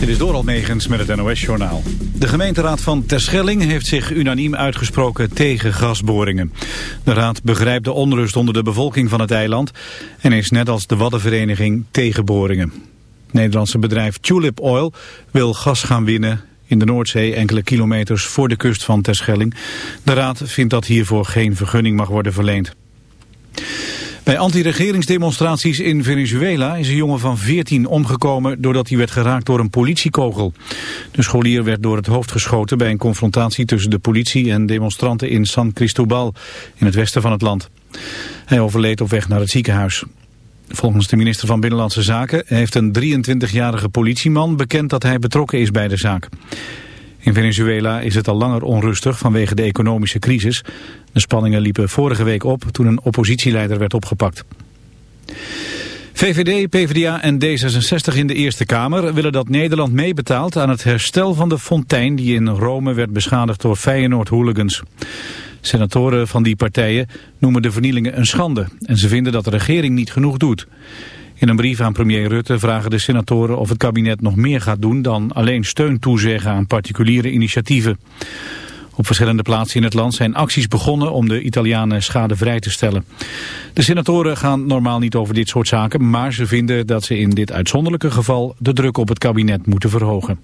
Dit is door Almegens met het NOS-journaal. De gemeenteraad van Terschelling heeft zich unaniem uitgesproken tegen gasboringen. De raad begrijpt de onrust onder de bevolking van het eiland... en is net als de Waddenvereniging tegen boringen. Het Nederlandse bedrijf Tulip Oil wil gas gaan winnen in de Noordzee enkele kilometers voor de kust van Terschelling. De raad vindt dat hiervoor geen vergunning mag worden verleend. Bij anti-regeringsdemonstraties in Venezuela is een jongen van 14 omgekomen doordat hij werd geraakt door een politiekogel. De scholier werd door het hoofd geschoten bij een confrontatie tussen de politie en demonstranten in San Cristobal in het westen van het land. Hij overleed op weg naar het ziekenhuis. Volgens de minister van Binnenlandse Zaken heeft een 23-jarige politieman bekend dat hij betrokken is bij de zaak. In Venezuela is het al langer onrustig vanwege de economische crisis. De spanningen liepen vorige week op toen een oppositieleider werd opgepakt. VVD, PvdA en D66 in de Eerste Kamer willen dat Nederland meebetaalt aan het herstel van de fontein die in Rome werd beschadigd door Feyenoord-hooligans. Senatoren van die partijen noemen de vernielingen een schande en ze vinden dat de regering niet genoeg doet. In een brief aan premier Rutte vragen de senatoren of het kabinet nog meer gaat doen dan alleen steun toezeggen aan particuliere initiatieven. Op verschillende plaatsen in het land zijn acties begonnen om de Italianen schadevrij te stellen. De senatoren gaan normaal niet over dit soort zaken, maar ze vinden dat ze in dit uitzonderlijke geval de druk op het kabinet moeten verhogen.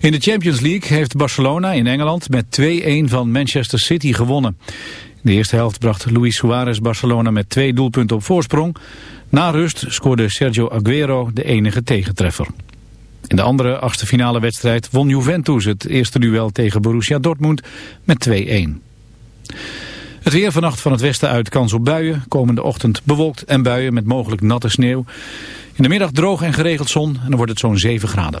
In de Champions League heeft Barcelona in Engeland met 2-1 van Manchester City gewonnen. In de eerste helft bracht Luis Suarez Barcelona met twee doelpunten op voorsprong. Na rust scoorde Sergio Aguero de enige tegentreffer. In de andere achtste finale wedstrijd won Juventus het eerste duel tegen Borussia Dortmund met 2-1. Het weer vannacht van het westen uit kans op buien. Komende ochtend bewolkt en buien met mogelijk natte sneeuw. In de middag droog en geregeld zon en dan wordt het zo'n 7 graden.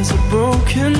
as a broken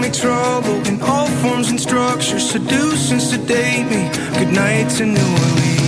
me trouble in all forms and structures. Seduce and sedate me. Good night to New Orleans.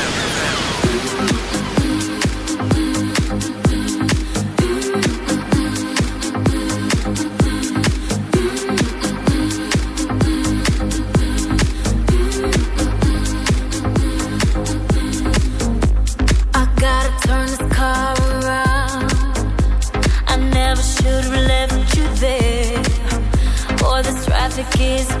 kiss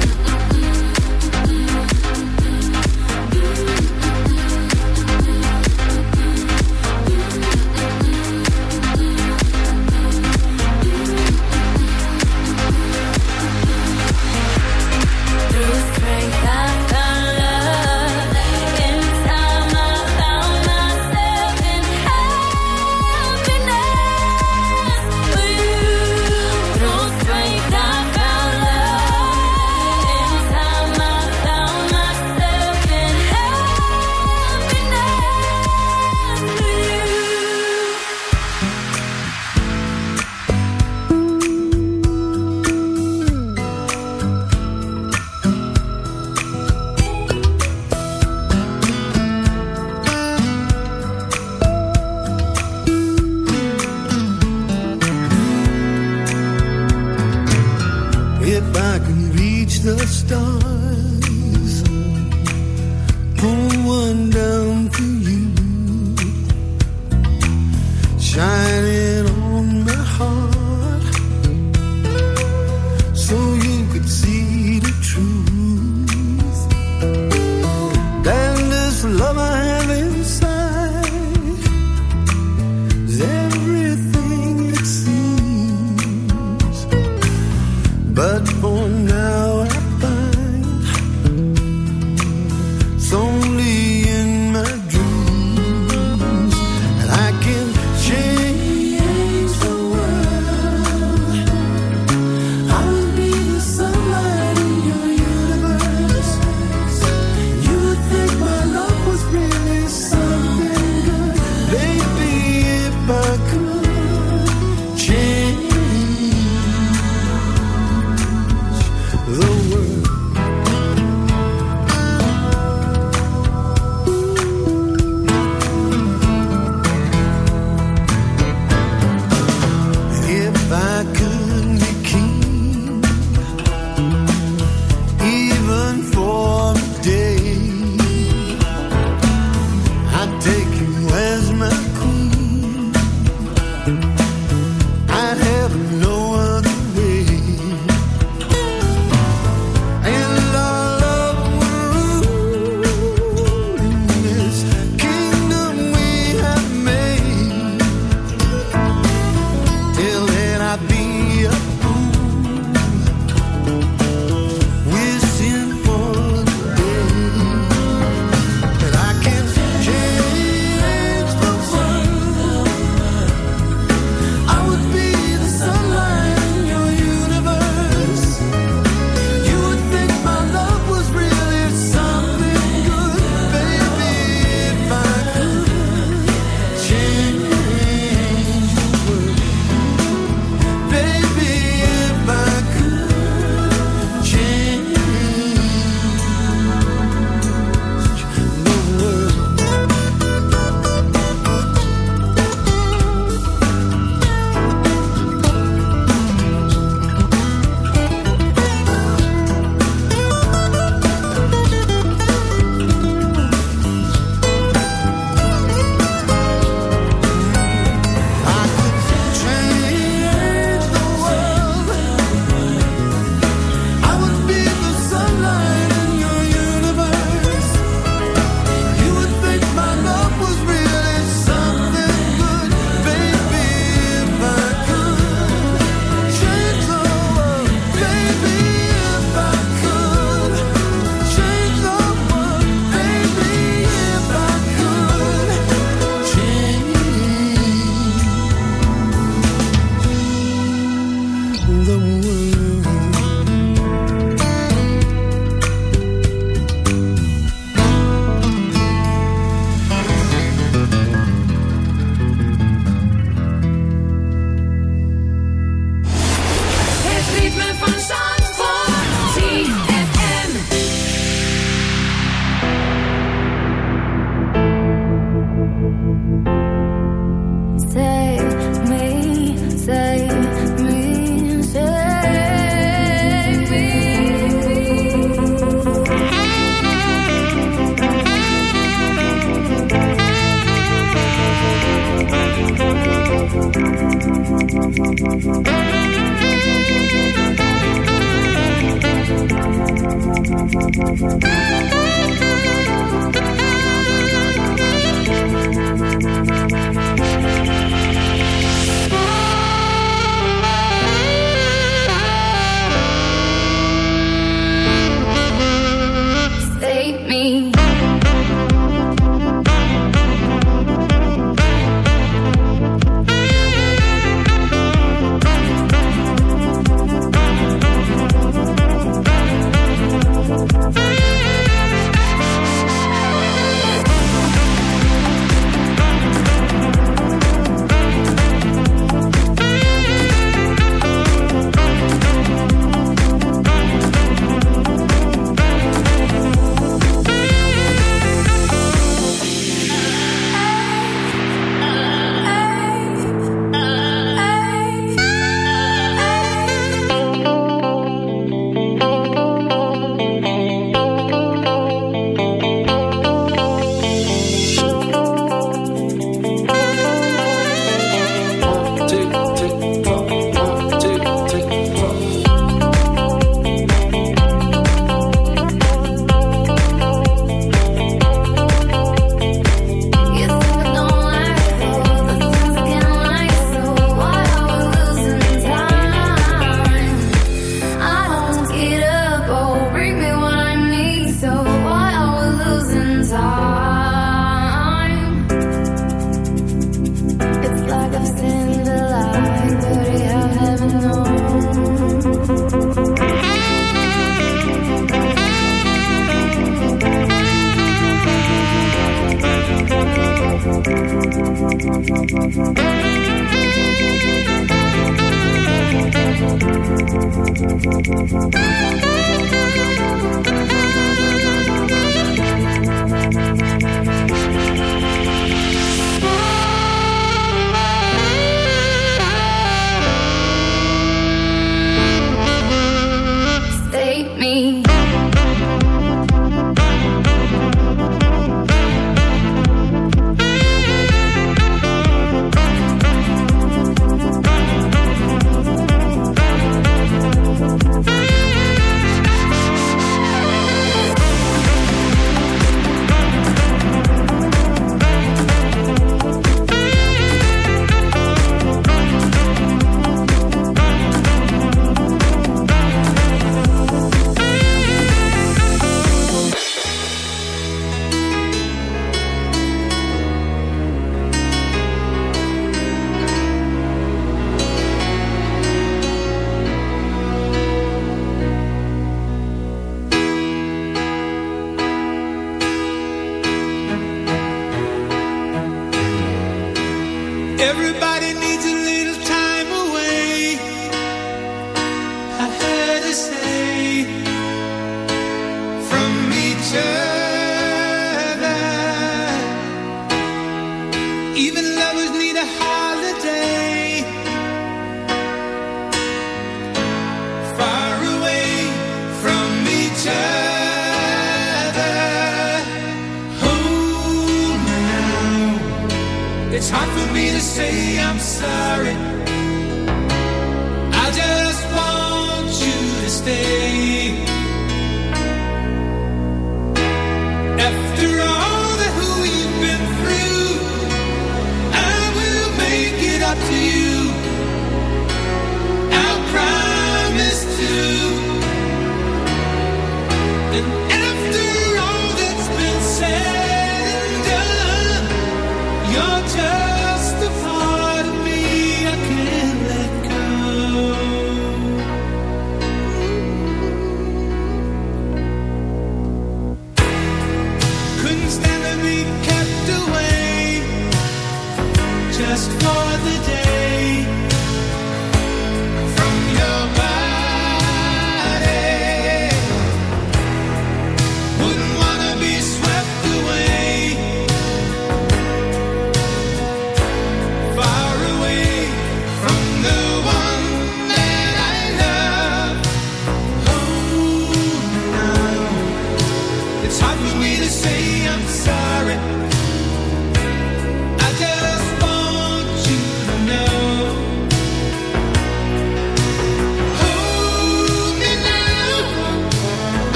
But for now